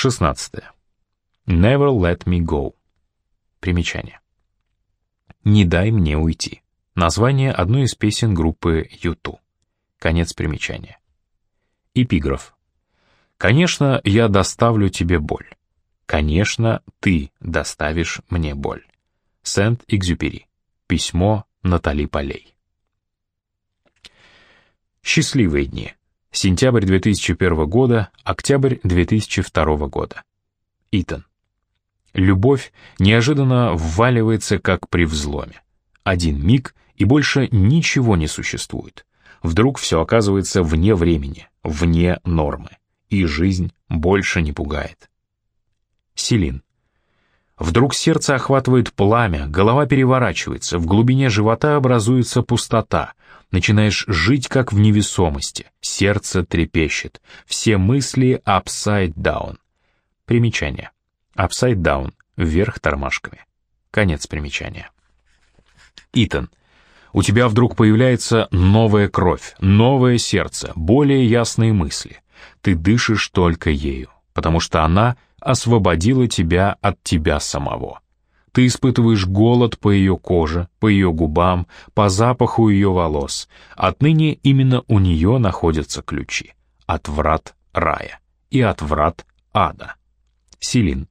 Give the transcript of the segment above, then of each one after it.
16. Never let me go. Примечание. «Не дай мне уйти». Название одной из песен группы YouTube. Конец примечания. Эпиграф. «Конечно, я доставлю тебе боль. Конечно, ты доставишь мне боль». Сент-Экзюпери. Письмо Натали Полей. Счастливые дни. Сентябрь 2001 года, октябрь 2002 года. Итан. Любовь неожиданно вваливается, как при взломе. Один миг, и больше ничего не существует. Вдруг все оказывается вне времени, вне нормы, и жизнь больше не пугает. Селин. Вдруг сердце охватывает пламя, голова переворачивается, в глубине живота образуется пустота. Начинаешь жить как в невесомости, сердце трепещет, все мысли upside down. Примечание. Upside down, вверх тормашками. Конец примечания. Итан. У тебя вдруг появляется новая кровь, новое сердце, более ясные мысли. Ты дышишь только ею, потому что она освободила тебя от тебя самого. Ты испытываешь голод по ее коже, по ее губам, по запаху ее волос. Отныне именно у нее находятся ключи. От врат рая и от врат ада. Селин.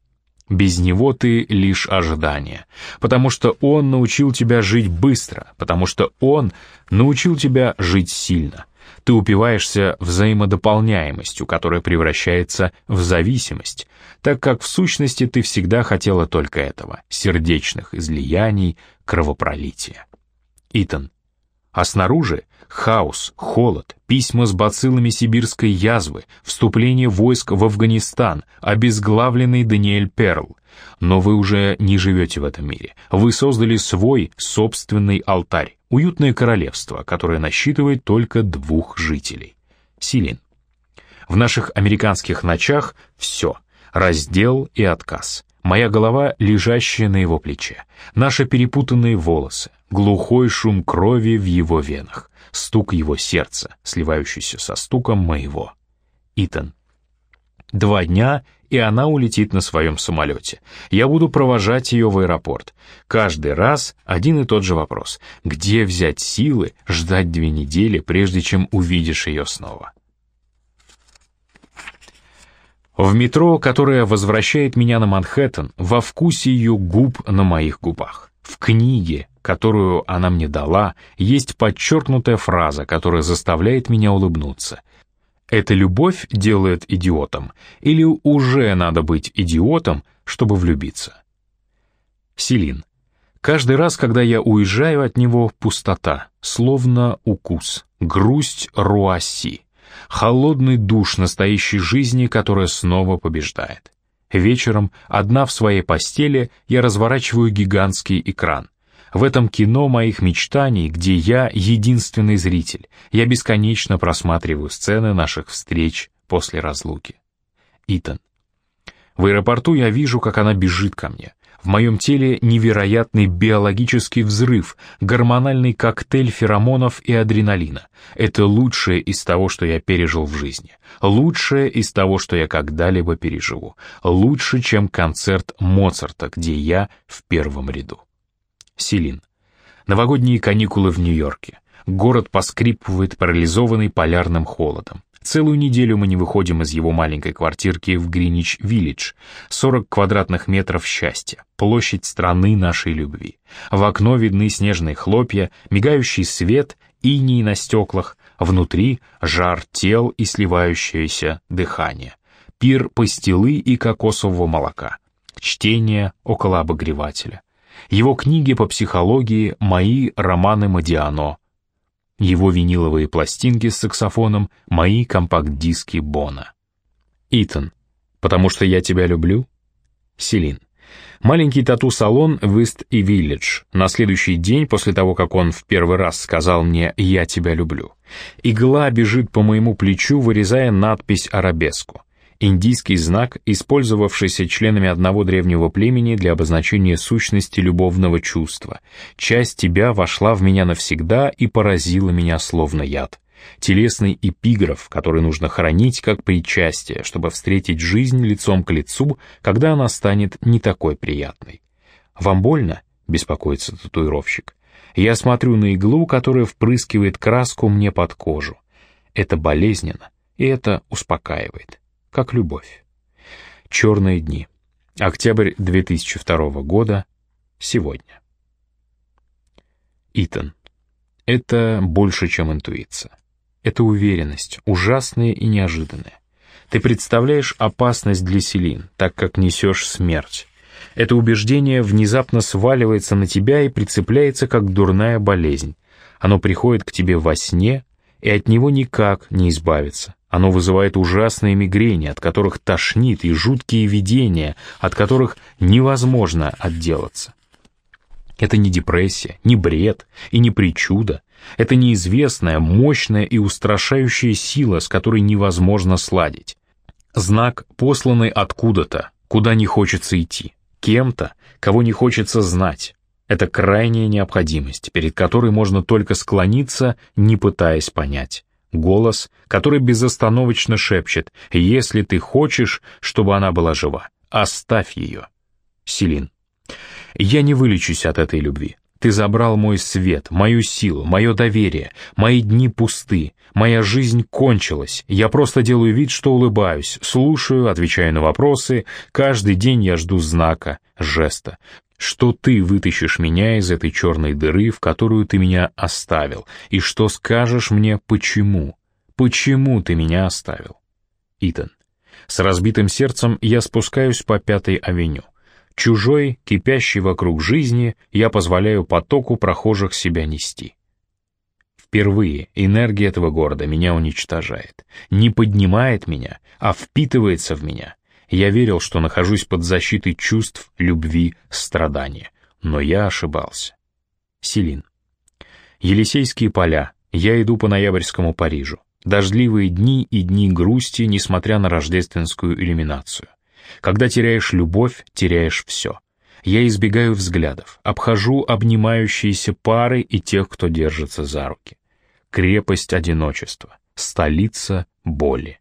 Без него ты лишь ожидание, потому что он научил тебя жить быстро, потому что он научил тебя жить сильно. Ты упиваешься взаимодополняемостью, которая превращается в зависимость, так как в сущности ты всегда хотела только этого — сердечных излияний, кровопролития. Итан. А снаружи хаос, холод, письма с бациллами сибирской язвы, вступление войск в Афганистан, обезглавленный Даниэль Перл. Но вы уже не живете в этом мире. Вы создали свой собственный алтарь, уютное королевство, которое насчитывает только двух жителей. Силин. В наших американских ночах все — раздел и отказ. Моя голова, лежащая на его плече, наши перепутанные волосы, глухой шум крови в его венах, стук его сердца, сливающийся со стуком моего. Итан. Два дня, и она улетит на своем самолете. Я буду провожать ее в аэропорт. Каждый раз один и тот же вопрос. Где взять силы ждать две недели, прежде чем увидишь ее снова? В метро, которое возвращает меня на Манхэттен, во вкусе ее губ на моих губах. В книге, которую она мне дала, есть подчеркнутая фраза, которая заставляет меня улыбнуться. Это любовь делает идиотом, или уже надо быть идиотом, чтобы влюбиться? Селин. Каждый раз, когда я уезжаю от него, пустота, словно укус, грусть руасси холодный душ настоящей жизни, которая снова побеждает. Вечером, одна в своей постели, я разворачиваю гигантский экран. В этом кино моих мечтаний, где я единственный зритель, я бесконечно просматриваю сцены наших встреч после разлуки. Итан. В аэропорту я вижу, как она бежит ко мне. В моем теле невероятный биологический взрыв, гормональный коктейль феромонов и адреналина. Это лучшее из того, что я пережил в жизни. Лучшее из того, что я когда-либо переживу. Лучше, чем концерт Моцарта, где я в первом ряду. Селин. Новогодние каникулы в Нью-Йорке. Город поскрипывает парализованный полярным холодом. Целую неделю мы не выходим из его маленькой квартирки в Гринич-Виллидж. 40 квадратных метров счастья, площадь страны нашей любви. В окно видны снежные хлопья, мигающий свет, иней на стеклах, внутри жар тел и сливающееся дыхание. Пир пастилы и кокосового молока. Чтение около обогревателя. Его книги по психологии, мои романы Мадиано, его виниловые пластинки с саксофоном, мои компакт-диски Бона. Итан. «Потому что я тебя люблю?» Селин. Маленький тату-салон в Ист и Виллидж. На следующий день, после того, как он в первый раз сказал мне «я тебя люблю». Игла бежит по моему плечу, вырезая надпись «Арабеску» индийский знак, использовавшийся членами одного древнего племени для обозначения сущности любовного чувства. Часть тебя вошла в меня навсегда и поразила меня словно яд. телесный эпиграф, который нужно хранить как причастие, чтобы встретить жизнь лицом к лицу, когда она станет не такой приятной. «Вам больно?» — беспокоится татуировщик. Я смотрю на иглу, которая впрыскивает краску мне под кожу. Это болезненно, и это успокаивает, как любовь. Черные дни. Октябрь 2002 года. Сегодня. Итан. Это больше, чем интуиция. Это уверенность, ужасная и неожиданная. Ты представляешь опасность для Селин, так как несешь смерть. Это убеждение внезапно сваливается на тебя и прицепляется как дурная болезнь. Оно приходит к тебе во сне, и от него никак не избавиться. Оно вызывает ужасные мигрени, от которых тошнит, и жуткие видения, от которых невозможно отделаться. Это не депрессия, не бред и не причуда. Это неизвестная, мощная и устрашающая сила, с которой невозможно сладить. Знак, посланный откуда-то, куда не хочется идти кем-то, кого не хочется знать. Это крайняя необходимость, перед которой можно только склониться, не пытаясь понять. Голос, который безостановочно шепчет «Если ты хочешь, чтобы она была жива, оставь ее». Селин. Я не вылечусь от этой любви. Ты забрал мой свет, мою силу, мое доверие. Мои дни пусты, моя жизнь кончилась. Я просто делаю вид, что улыбаюсь, слушаю, отвечаю на вопросы. Каждый день я жду знака, жеста. Что ты вытащишь меня из этой черной дыры, в которую ты меня оставил, и что скажешь мне почему? Почему ты меня оставил? Итан. С разбитым сердцем я спускаюсь по Пятой авеню. Чужой, кипящий вокруг жизни, я позволяю потоку прохожих себя нести. Впервые энергия этого города меня уничтожает. Не поднимает меня, а впитывается в меня. Я верил, что нахожусь под защитой чувств, любви, страдания. Но я ошибался. Селин. Елисейские поля. Я иду по ноябрьскому Парижу. Дождливые дни и дни грусти, несмотря на рождественскую иллюминацию. Когда теряешь любовь, теряешь все. Я избегаю взглядов, обхожу обнимающиеся пары и тех, кто держится за руки. Крепость одиночества, столица боли.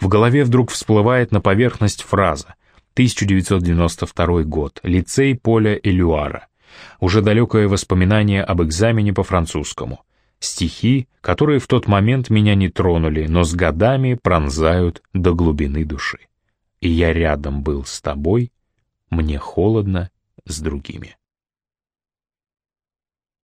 В голове вдруг всплывает на поверхность фраза 1992 год, лицей Поля Элюара. Уже далекое воспоминание об экзамене по французскому. Стихи, которые в тот момент меня не тронули, но с годами пронзают до глубины души и я рядом был с тобой, мне холодно с другими.